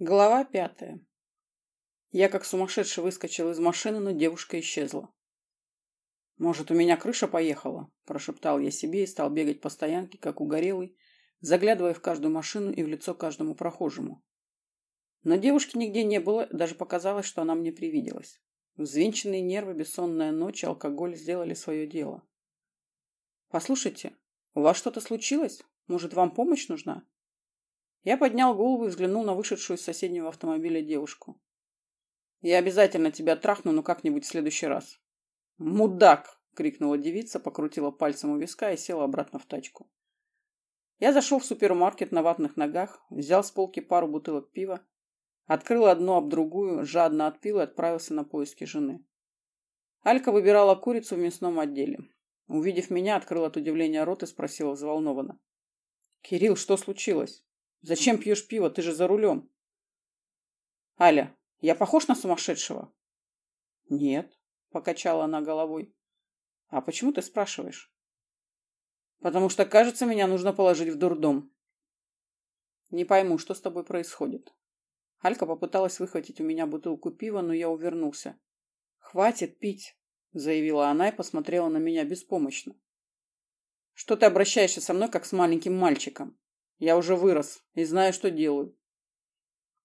Глава пятая. Я как сумасшедший выскочил из машины, но девушка исчезла. «Может, у меня крыша поехала?» – прошептал я себе и стал бегать по стоянке, как угорелый, заглядывая в каждую машину и в лицо каждому прохожему. Но девушки нигде не было, даже показалось, что она мне привиделась. Взвинченные нервы, бессонная ночь алкоголь сделали свое дело. «Послушайте, у вас что-то случилось? Может, вам помощь нужна?» Я поднял голову и взглянул на вышедшую из соседнего автомобиля девушку. «Я обязательно тебя трахну, но как-нибудь в следующий раз». «Мудак!» — крикнула девица, покрутила пальцем у виска и села обратно в тачку. Я зашел в супермаркет на ватных ногах, взял с полки пару бутылок пива, открыл одну об другую, жадно отпил и отправился на поиски жены. Алька выбирала курицу в мясном отделе. Увидев меня, открыл от удивления рот и спросила взволнованно. «Кирилл, что случилось?» Зачем пьешь пиво? Ты же за рулем. Аля, я похож на сумасшедшего? Нет, покачала она головой. А почему ты спрашиваешь? Потому что, кажется, меня нужно положить в дурдом. Не пойму, что с тобой происходит. Алька попыталась выхватить у меня бутылку пива, но я увернулся. «Хватит пить», — заявила она и посмотрела на меня беспомощно. «Что ты обращаешься со мной, как с маленьким мальчиком? Я уже вырос и знаю, что делаю.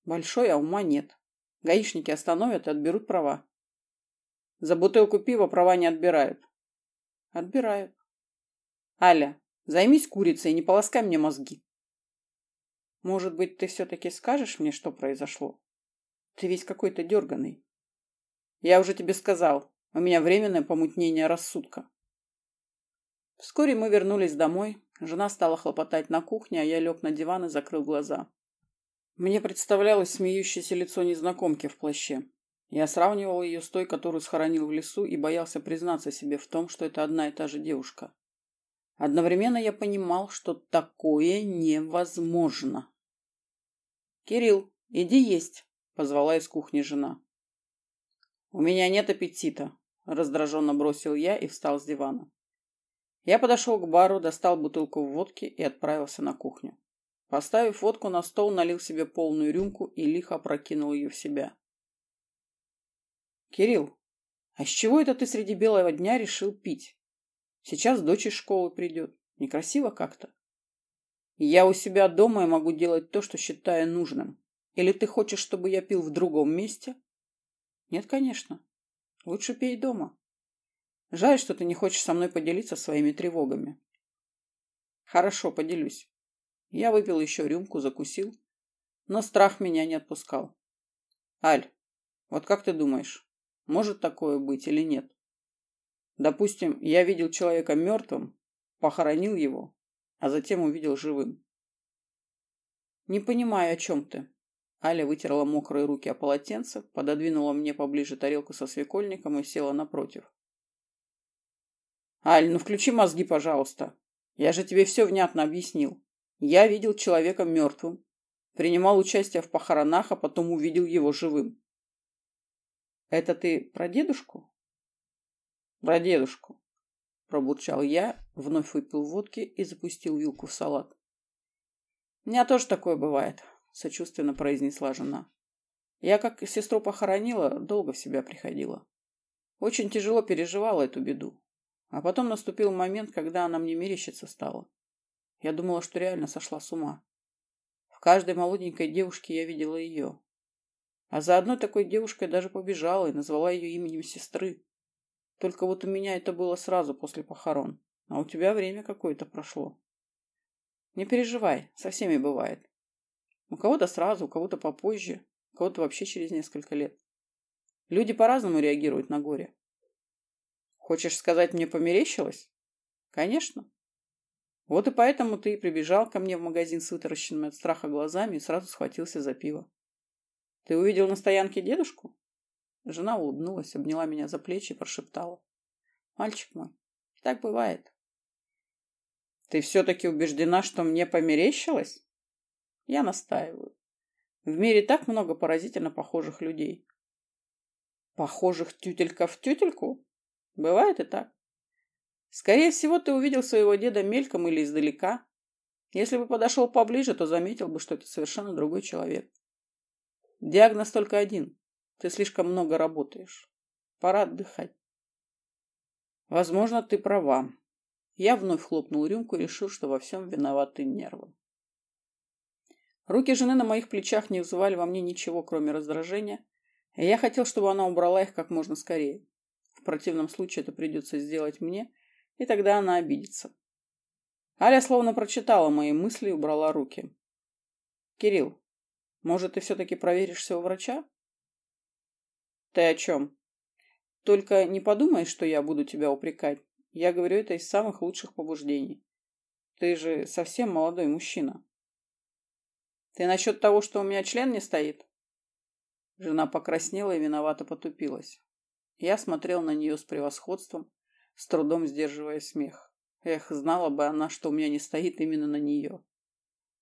Большой, а ума нет. Гаишники остановят и отберут права. За бутылку пива права не отбирают. Отбирают. Аля, займись курицей и не полоскай мне мозги. Может быть, ты все-таки скажешь мне, что произошло? Ты весь какой-то дерганый. Я уже тебе сказал, у меня временное помутнение рассудка. Вскоре мы вернулись домой, Жена стала хлопотать на кухне, а я лег на диван и закрыл глаза. Мне представлялось смеющееся лицо незнакомки в плаще. Я сравнивал ее с той, которую схоронил в лесу, и боялся признаться себе в том, что это одна и та же девушка. Одновременно я понимал, что такое невозможно. «Кирилл, иди есть», — позвала из кухни жена. «У меня нет аппетита», — раздраженно бросил я и встал с дивана. Я подошел к бару, достал бутылку водки и отправился на кухню. Поставив водку на стол, налил себе полную рюмку и лихо опрокинул ее в себя. «Кирилл, а с чего это ты среди белого дня решил пить? Сейчас дочь из школы придет. Некрасиво как-то. Я у себя дома и могу делать то, что считаю нужным. Или ты хочешь, чтобы я пил в другом месте? Нет, конечно. Лучше пей дома. Жаль, что ты не хочешь со мной поделиться своими тревогами. Хорошо, поделюсь. Я выпил еще рюмку, закусил, но страх меня не отпускал. Аль, вот как ты думаешь, может такое быть или нет? Допустим, я видел человека мертвым, похоронил его, а затем увидел живым. Не понимаю, о чем ты. Аля вытерла мокрые руки о полотенце, пододвинула мне поближе тарелку со свекольником и села напротив. Аль, ну включи мозги, пожалуйста. Я же тебе все внятно объяснил. Я видел человека мертвым, принимал участие в похоронах, а потом увидел его живым. Это ты про дедушку? Про дедушку. Пробурчал я, вновь выпил водки и запустил вилку в салат. У меня тоже такое бывает, сочувственно произнесла жена. Я, как сестру похоронила, долго в себя приходила. Очень тяжело переживала эту беду. А потом наступил момент, когда она мне мерещиться стала. Я думала, что реально сошла с ума. В каждой молоденькой девушке я видела ее. А за одной такой девушкой даже побежала и назвала ее именем сестры. Только вот у меня это было сразу после похорон. А у тебя время какое-то прошло. Не переживай, со всеми бывает. У кого-то сразу, у кого-то попозже, у кого-то вообще через несколько лет. Люди по-разному реагируют на горе. Хочешь сказать, мне померещилось? Конечно. Вот и поэтому ты прибежал ко мне в магазин с вытаращенными от страха глазами и сразу схватился за пиво. Ты увидел на стоянке дедушку? Жена улыбнулась, обняла меня за плечи и прошептала. Мальчик мой, так бывает. Ты все-таки убеждена, что мне померещилось? Я настаиваю. В мире так много поразительно похожих людей. Похожих тютелька в тютельку? Бывает и так. Скорее всего, ты увидел своего деда мельком или издалека. Если бы подошел поближе, то заметил бы, что это совершенно другой человек. Диагноз только один. Ты слишком много работаешь. Пора отдыхать. Возможно, ты права. Я вновь хлопнул рюмку и решил, что во всем виноваты нервы. Руки жены на моих плечах не вызывали во мне ничего, кроме раздражения, и я хотел, чтобы она убрала их как можно скорее. В противном случае это придется сделать мне, и тогда она обидится. Аля словно прочитала мои мысли и убрала руки. «Кирилл, может, ты все-таки проверишься у врача?» «Ты о чем?» «Только не подумай, что я буду тебя упрекать. Я говорю это из самых лучших побуждений. Ты же совсем молодой мужчина». «Ты насчет того, что у меня член не стоит?» Жена покраснела и виновато потупилась. Я смотрел на нее с превосходством, с трудом сдерживая смех. Эх, знала бы она, что у меня не стоит именно на нее.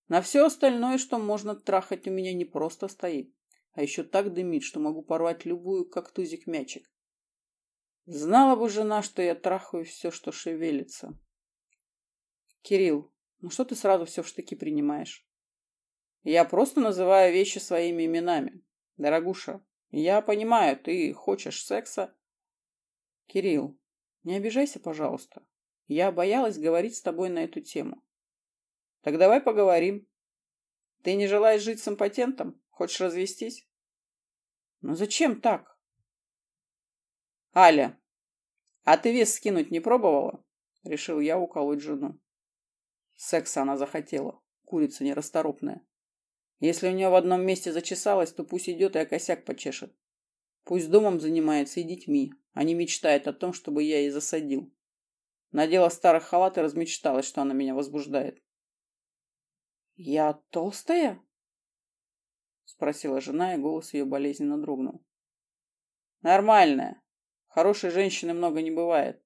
На все остальное, что можно трахать, у меня не просто стоит, а еще так дымит, что могу порвать любую, как тузик, мячик. Знала бы жена, что я трахаю все, что шевелится. Кирилл, ну что ты сразу все в штыки принимаешь? Я просто называю вещи своими именами. Дорогуша, я понимаю, ты хочешь секса. Кирилл, не обижайся, пожалуйста. Я боялась говорить с тобой на эту тему. Так давай поговорим. Ты не желаешь жить с импотентом? Хочешь развестись? Ну зачем так? Аля, а ты вес скинуть не пробовала? Решил я уколоть жену. Секса она захотела, курица нерасторопная. Если у нее в одном месте зачесалось, то пусть идет и окосяк почешет. Пусть домом занимается и детьми, а не мечтает о том, чтобы я ей засадил. Надела старый халат и размечталась, что она меня возбуждает. «Я толстая?» Спросила жена, и голос ее болезненно дрогнул. «Нормальная. Хорошей женщины много не бывает.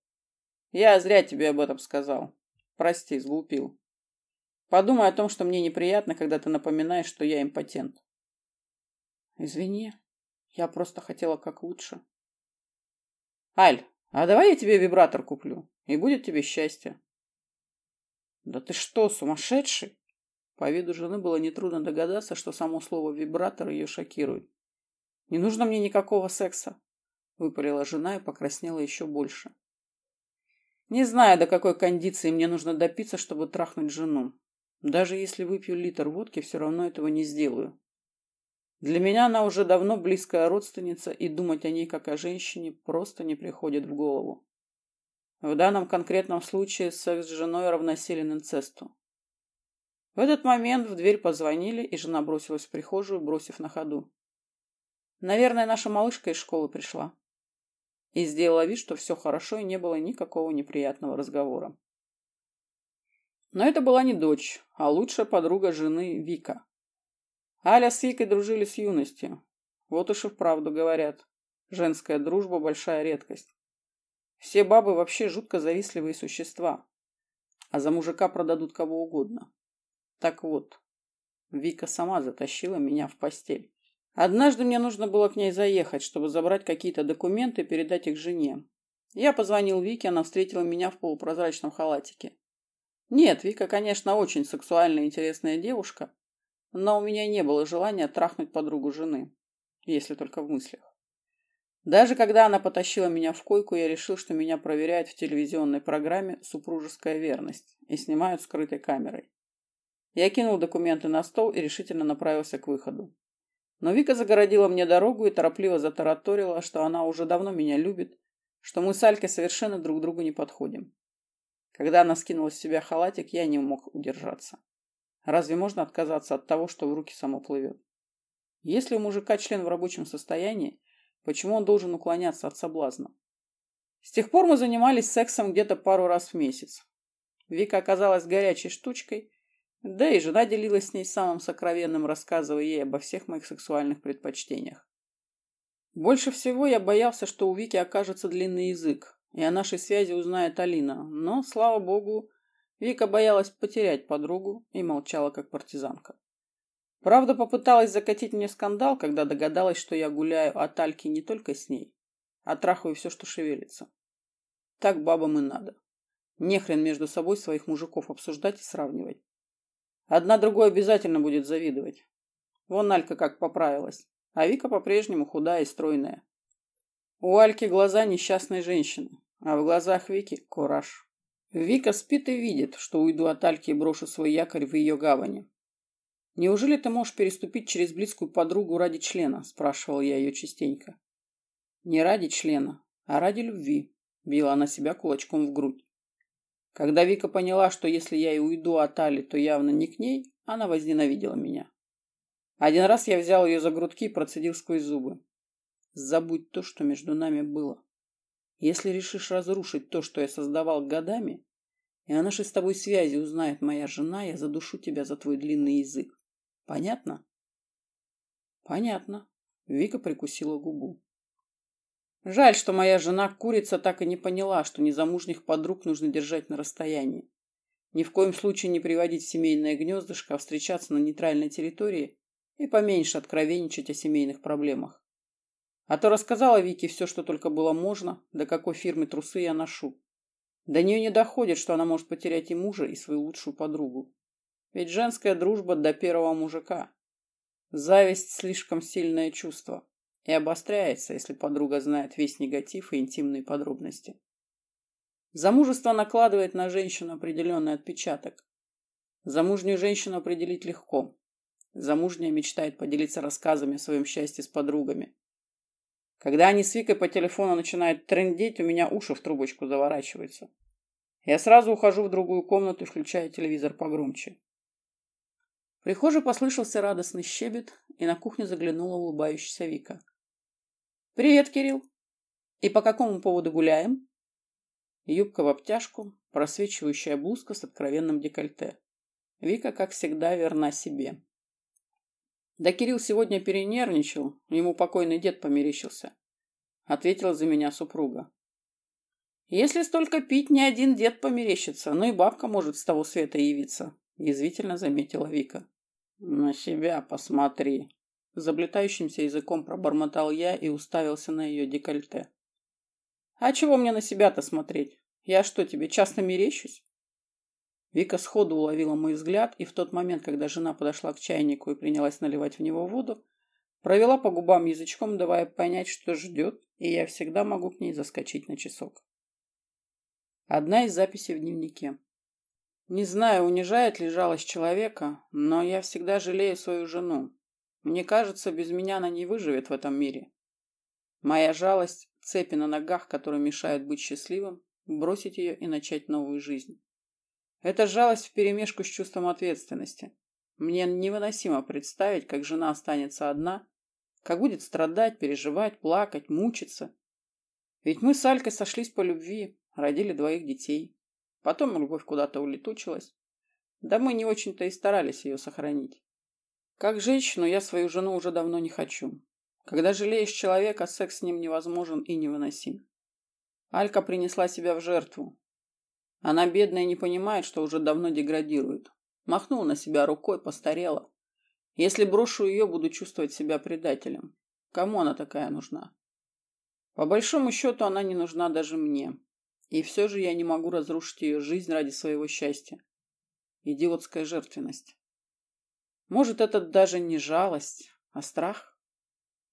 Я зря тебе об этом сказал. Прости, сглупил. Подумай о том, что мне неприятно, когда ты напоминаешь, что я импотент. Извини, я просто хотела как лучше. Аль, а давай я тебе вибратор куплю, и будет тебе счастье. Да ты что, сумасшедший? По виду жены было нетрудно догадаться, что само слово «вибратор» ее шокирует. «Не нужно мне никакого секса», — выпалила жена и покраснела еще больше. «Не знаю, до какой кондиции мне нужно допиться, чтобы трахнуть жену. Даже если выпью литр водки, все равно этого не сделаю. Для меня она уже давно близкая родственница, и думать о ней как о женщине просто не приходит в голову. В данном конкретном случае секс с женой равносилен инцесту. В этот момент в дверь позвонили, и жена бросилась в прихожую, бросив на ходу. «Наверное, наша малышка из школы пришла». И сделала вид, что все хорошо, и не было никакого неприятного разговора. Но это была не дочь, а лучшая подруга жены Вика. Аля с Викой дружили с юности. Вот уж и вправду говорят. Женская дружба – большая редкость. Все бабы вообще жутко завистливые существа. А за мужика продадут кого угодно. Так вот, Вика сама затащила меня в постель. Однажды мне нужно было к ней заехать, чтобы забрать какие-то документы и передать их жене. Я позвонил Вике, она встретила меня в полупрозрачном халатике. Нет, Вика, конечно, очень сексуальная и интересная девушка, но у меня не было желания трахнуть подругу жены, если только в мыслях. Даже когда она потащила меня в койку, я решил, что меня проверяют в телевизионной программе «Супружеская верность» и снимают скрытой камерой. Я кинул документы на стол и решительно направился к выходу. Но Вика загородила мне дорогу и торопливо затараторила, что она уже давно меня любит, что мы с Алькой совершенно друг другу не подходим. Когда она скинула с себя халатик, я не мог удержаться. Разве можно отказаться от того, что в руки само плывет? Если у мужика член в рабочем состоянии, почему он должен уклоняться от соблазна? С тех пор мы занимались сексом где-то пару раз в месяц. Вика оказалась горячей штучкой, да и жена делилась с ней самым сокровенным, рассказывая ей обо всех моих сексуальных предпочтениях. Больше всего я боялся, что у Вики окажется длинный язык, и о нашей связи узнает Алина. Но, слава богу, Вика боялась потерять подругу и молчала, как партизанка. Правда, попыталась закатить мне скандал, когда догадалась, что я гуляю от Альки не только с ней, а трахаю все, что шевелится. Так бабам и надо. Нехрен между собой своих мужиков обсуждать и сравнивать. Одна другой обязательно будет завидовать. Вон Алька как поправилась. а Вика по-прежнему худая и стройная. У Альки глаза несчастной женщины, а в глазах Вики – кураж. Вика спит и видит, что уйду от Альки и брошу свой якорь в ее гавани. «Неужели ты можешь переступить через близкую подругу ради члена?» – спрашивал я ее частенько. «Не ради члена, а ради любви», – била она себя кулачком в грудь. Когда Вика поняла, что если я и уйду от Али, то явно не к ней, она возненавидела меня. Один раз я взял ее за грудки и процедил сквозь зубы. «Забудь то, что между нами было. Если решишь разрушить то, что я создавал годами, и о нашей с тобой связи узнает моя жена, я задушу тебя за твой длинный язык. Понятно? Понятно. Вика прикусила губу. Жаль, что моя жена курица так и не поняла, что незамужних подруг нужно держать на расстоянии. Ни в коем случае не приводить в семейное гнездышко, а встречаться на нейтральной территории и поменьше откровенничать о семейных проблемах. А то рассказала Вике все, что только было можно, до какой фирмы трусы я ношу. До нее не доходит, что она может потерять и мужа, и свою лучшую подругу. Ведь женская дружба до первого мужика. Зависть слишком сильное чувство и обостряется, если подруга знает весь негатив и интимные подробности. Замужество накладывает на женщину определенный отпечаток. Замужнюю женщину определить легко. Замужняя мечтает поделиться рассказами о своем счастье с подругами. Когда они с Викой по телефону начинают трендеть, у меня уши в трубочку заворачиваются. Я сразу ухожу в другую комнату и включаю телевизор погромче прихожей послышался радостный щебет, и на кухню заглянула улыбающаяся Вика. «Привет, Кирилл! И по какому поводу гуляем?» Юбка в обтяжку, просвечивающая блузка с откровенным декольте. Вика, как всегда, верна себе. Да Кирилл сегодня перенервничал, ему покойный дед померещился. Ответила за меня супруга. Если столько пить, ни один дед померещится, но и бабка может с того света явиться, язвительно заметила Вика. «На себя посмотри!» Заблетающимся языком пробормотал я и уставился на ее декольте. «А чего мне на себя-то смотреть? Я что, тебе часто мерещусь?» Вика сходу уловила мой взгляд, и в тот момент, когда жена подошла к чайнику и принялась наливать в него воду, провела по губам язычком, давая понять, что ждет, и я всегда могу к ней заскочить на часок. Одна из записей в дневнике. Не знаю, унижает ли жалость человека, но я всегда жалею свою жену. Мне кажется, без меня она не выживет в этом мире. Моя жалость – цепи на ногах, которые мешают быть счастливым, бросить ее и начать новую жизнь. Это жалость вперемешку с чувством ответственности. Мне невыносимо представить, как жена останется одна, как будет страдать, переживать, плакать, мучиться. Ведь мы с Алькой сошлись по любви, родили двоих детей. Потом любовь куда-то улетучилась. Да мы не очень-то и старались ее сохранить. Как женщину я свою жену уже давно не хочу. Когда жалеешь человека, секс с ним невозможен и невыносим. Алька принесла себя в жертву. Она, бедная, не понимает, что уже давно деградирует. Махнула на себя рукой, постарела. Если брошу ее, буду чувствовать себя предателем. Кому она такая нужна? По большому счету, она не нужна даже мне. И все же я не могу разрушить ее жизнь ради своего счастья. Идиотская жертвенность. Может, это даже не жалость, а страх?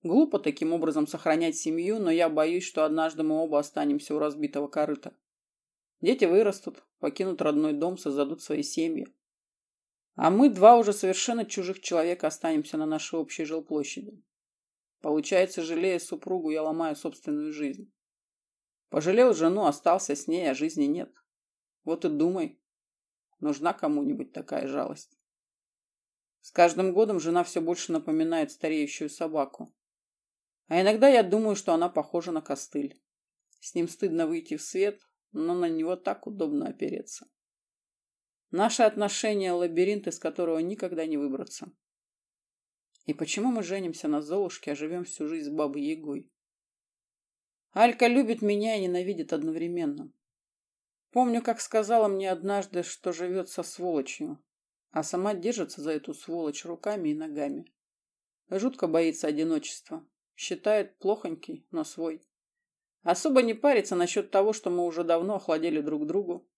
Глупо таким образом сохранять семью, но я боюсь, что однажды мы оба останемся у разбитого корыта. Дети вырастут, покинут родной дом, создадут свои семьи. А мы, два уже совершенно чужих человека, останемся на нашей общей жилплощади. Получается, жалея супругу, я ломаю собственную жизнь. Пожалел жену, остался с ней, а жизни нет. Вот и думай, нужна кому-нибудь такая жалость. С каждым годом жена все больше напоминает стареющую собаку. А иногда я думаю, что она похожа на костыль. С ним стыдно выйти в свет, но на него так удобно опереться. Наши отношения – лабиринт, из которого никогда не выбраться. И почему мы женимся на Золушке, а живем всю жизнь с бабой Ягой? Алька любит меня и ненавидит одновременно. Помню, как сказала мне однажды, что живет со сволочью, а сама держится за эту сволочь руками и ногами. Жутко боится одиночества. Считает плохонький, но свой. Особо не парится насчет того, что мы уже давно охладели друг другу.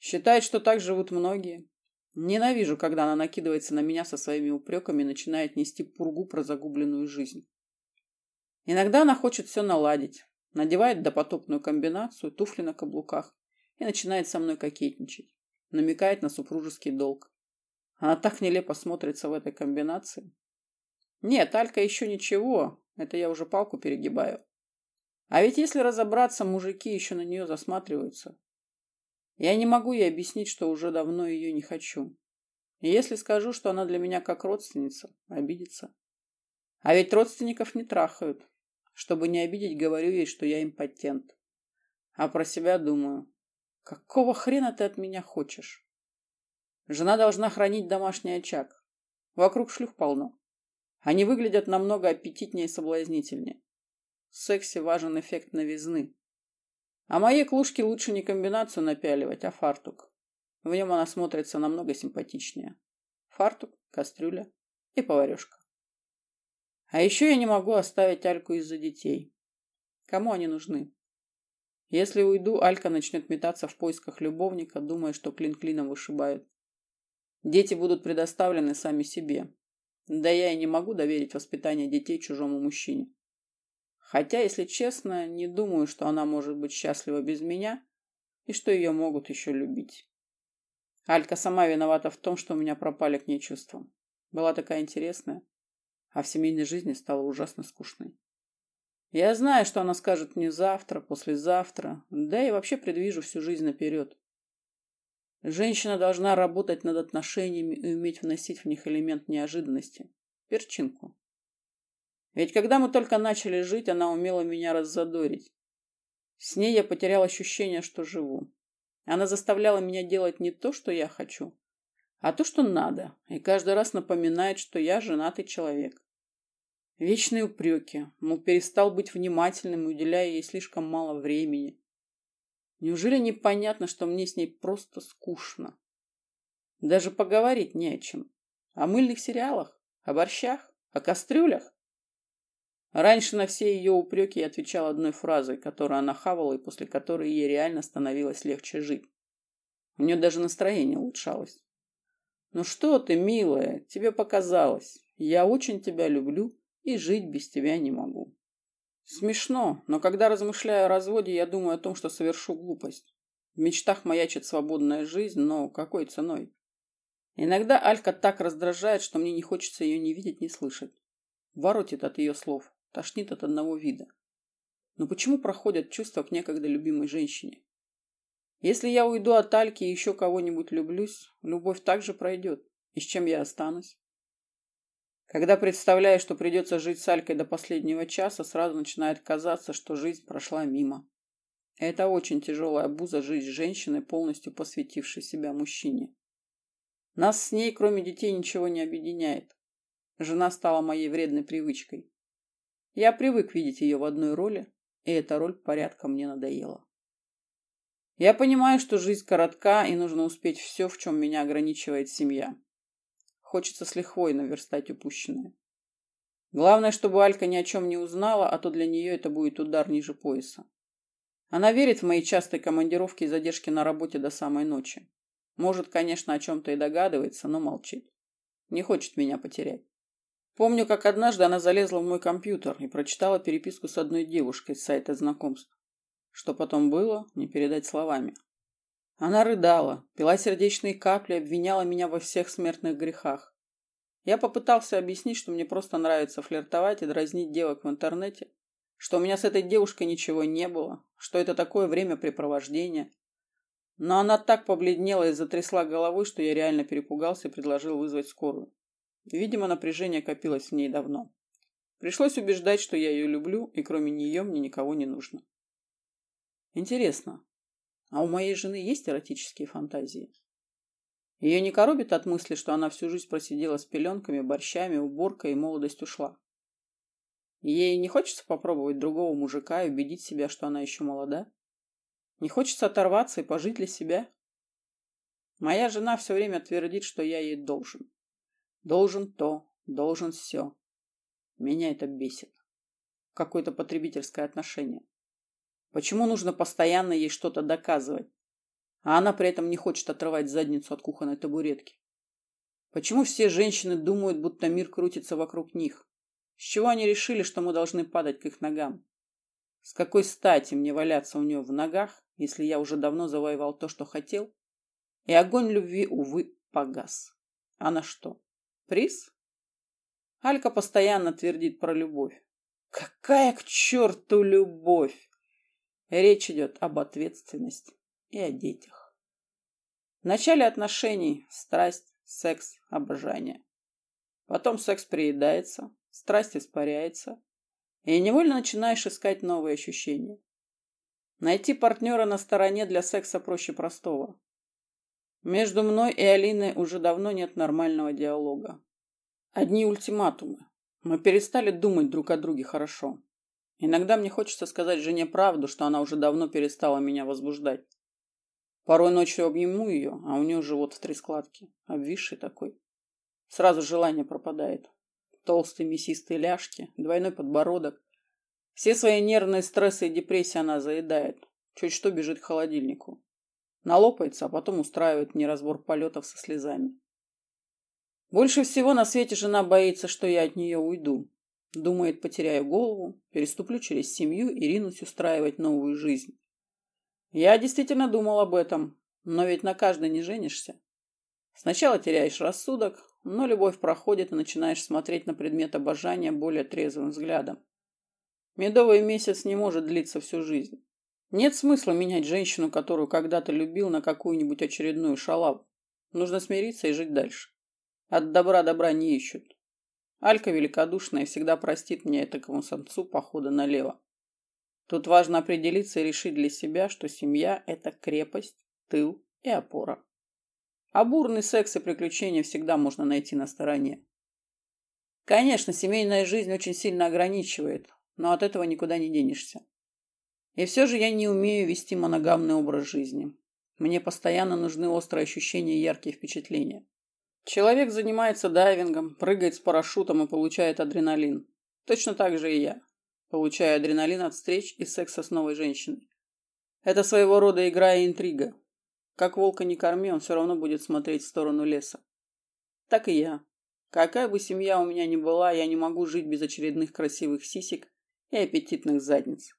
Считает, что так живут многие. Ненавижу, когда она накидывается на меня со своими упреками и начинает нести пургу про загубленную жизнь. Иногда она хочет все наладить, надевает допотопную комбинацию, туфли на каблуках и начинает со мной кокетничать, намекает на супружеский долг. Она так нелепо смотрится в этой комбинации. Нет, Алька еще ничего, это я уже палку перегибаю. А ведь если разобраться, мужики еще на нее засматриваются. Я не могу ей объяснить, что уже давно ее не хочу. И если скажу, что она для меня как родственница, обидится. А ведь родственников не трахают. Чтобы не обидеть, говорю ей, что я импотент. А про себя думаю, какого хрена ты от меня хочешь? Жена должна хранить домашний очаг. Вокруг шлюх полно. Они выглядят намного аппетитнее и соблазнительнее. В сексе важен эффект новизны. А моей клушке лучше не комбинацию напяливать, а фартук. В нем она смотрится намного симпатичнее. Фартук, кастрюля и поварешка. А еще я не могу оставить Альку из-за детей. Кому они нужны? Если уйду, Алька начнет метаться в поисках любовника, думая, что клин клином вышибают. Дети будут предоставлены сами себе. Да я и не могу доверить воспитание детей чужому мужчине. Хотя, если честно, не думаю, что она может быть счастлива без меня и что ее могут еще любить. Алька сама виновата в том, что у меня пропали к ней чувства. Была такая интересная, а в семейной жизни стала ужасно скучной. Я знаю, что она скажет мне завтра, послезавтра, да и вообще предвижу всю жизнь наперед. Женщина должна работать над отношениями и уметь вносить в них элемент неожиданности, перчинку. Ведь когда мы только начали жить, она умела меня раззадорить. С ней я потерял ощущение, что живу. Она заставляла меня делать не то, что я хочу, а то, что надо, и каждый раз напоминает, что я женатый человек. Вечные упреки, мол, перестал быть внимательным, уделяя ей слишком мало времени. Неужели непонятно, что мне с ней просто скучно? Даже поговорить не о чем. О мыльных сериалах, о борщах, о кастрюлях. Раньше на все ее упреки я отвечал одной фразой, которую она хавала и после которой ей реально становилось легче жить. У нее даже настроение улучшалось. «Ну что ты, милая, тебе показалось. Я очень тебя люблю и жить без тебя не могу». Смешно, но когда размышляю о разводе, я думаю о том, что совершу глупость. В мечтах маячит свободная жизнь, но какой ценой? Иногда Алька так раздражает, что мне не хочется ее ни видеть, ни слышать. Воротит от ее слов. Тошнит от одного вида. Но почему проходят чувства к некогда любимой женщине? Если я уйду от Альки и еще кого-нибудь люблюсь, любовь также пройдет. И с чем я останусь? Когда представляю, что придется жить с Алькой до последнего часа, сразу начинает казаться, что жизнь прошла мимо. Это очень тяжелая обуза жить с женщиной, полностью посвятившей себя мужчине. Нас с ней, кроме детей, ничего не объединяет. Жена стала моей вредной привычкой. Я привык видеть ее в одной роли, и эта роль порядка мне надоела. Я понимаю, что жизнь коротка, и нужно успеть все, в чем меня ограничивает семья. Хочется с лихвой наверстать упущенное. Главное, чтобы Алька ни о чем не узнала, а то для нее это будет удар ниже пояса. Она верит в мои частые командировки и задержки на работе до самой ночи. Может, конечно, о чем-то и догадывается, но молчит. Не хочет меня потерять. Помню, как однажды она залезла в мой компьютер и прочитала переписку с одной девушкой с сайта знакомств. Что потом было, не передать словами. Она рыдала, пила сердечные капли, обвиняла меня во всех смертных грехах. Я попытался объяснить, что мне просто нравится флиртовать и дразнить девок в интернете, что у меня с этой девушкой ничего не было, что это такое времяпрепровождение. Но она так побледнела и затрясла головой, что я реально перепугался и предложил вызвать скорую. Видимо, напряжение копилось в ней давно. Пришлось убеждать, что я ее люблю, и кроме нее мне никого не нужно. Интересно, а у моей жены есть эротические фантазии? Ее не коробит от мысли, что она всю жизнь просидела с пеленками, борщами, уборкой и молодость ушла. Ей не хочется попробовать другого мужика и убедить себя, что она еще молода? Не хочется оторваться и пожить для себя? Моя жена все время твердит, что я ей должен. Должен то, должен все. Меня это бесит. Какое-то потребительское отношение. Почему нужно постоянно ей что-то доказывать? А она при этом не хочет отрывать задницу от кухонной табуретки. Почему все женщины думают, будто мир крутится вокруг них? С чего они решили, что мы должны падать к их ногам? С какой стати мне валяться у нее в ногах, если я уже давно завоевал то, что хотел? И огонь любви, увы, погас. А на что? Приз? Алька постоянно твердит про любовь. Какая к черту любовь? Речь идет об ответственности и о детях. В начале отношений страсть, секс, обожание. Потом секс приедается, страсть испаряется, и невольно начинаешь искать новые ощущения. Найти партнера на стороне для секса проще простого. Между мной и Алиной уже давно нет нормального диалога. Одни ультиматумы. Мы перестали думать друг о друге хорошо. Иногда мне хочется сказать жене правду, что она уже давно перестала меня возбуждать. Порой ночью обниму ее, а у нее живот в три складки, обвисший такой. Сразу желание пропадает. Толстые мясистые ляжки, двойной подбородок. Все свои нервные стрессы и депрессии она заедает. Чуть что бежит к холодильнику. Налопается, а потом устраивает мне разбор полетов со слезами. Больше всего на свете жена боится, что я от нее уйду. Думает, потеряю голову, переступлю через семью и ринусь устраивать новую жизнь. Я действительно думал об этом, но ведь на каждой не женишься. Сначала теряешь рассудок, но любовь проходит и начинаешь смотреть на предмет обожания более трезвым взглядом. Медовый месяц не может длиться всю жизнь. Нет смысла менять женщину, которую когда-то любил, на какую-нибудь очередную шалаву. Нужно смириться и жить дальше. От добра добра не ищут. Алька великодушная всегда простит мне этакому самцу похода налево. Тут важно определиться и решить для себя, что семья – это крепость, тыл и опора. А бурный секс и приключения всегда можно найти на стороне. Конечно, семейная жизнь очень сильно ограничивает, но от этого никуда не денешься. И все же я не умею вести моногамный образ жизни. Мне постоянно нужны острые ощущения и яркие впечатления. Человек занимается дайвингом, прыгает с парашютом и получает адреналин. Точно так же и я. Получаю адреналин от встреч и секса с новой женщиной. Это своего рода игра и интрига. Как волка не корми, он все равно будет смотреть в сторону леса. Так и я. Какая бы семья у меня ни была, я не могу жить без очередных красивых сисек и аппетитных задниц.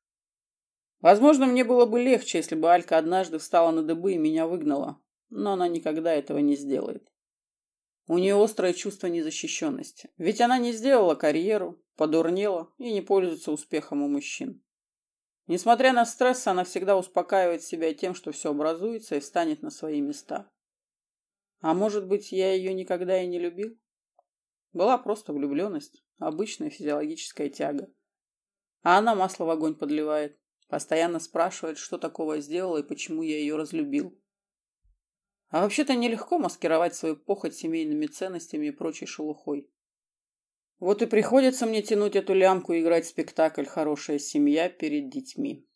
Возможно, мне было бы легче, если бы Алька однажды встала на дыбы и меня выгнала, но она никогда этого не сделает. У нее острое чувство незащищенности, ведь она не сделала карьеру, подурнела и не пользуется успехом у мужчин. Несмотря на стресс, она всегда успокаивает себя тем, что все образуется и встанет на свои места. А может быть, я ее никогда и не любил? Была просто влюбленность, обычная физиологическая тяга. А она масло в огонь подливает, постоянно спрашивает, что такого сделала и почему я ее разлюбил. А вообще-то нелегко маскировать свою похоть семейными ценностями и прочей шелухой. Вот и приходится мне тянуть эту лямку и играть спектакль «Хорошая семья» перед детьми.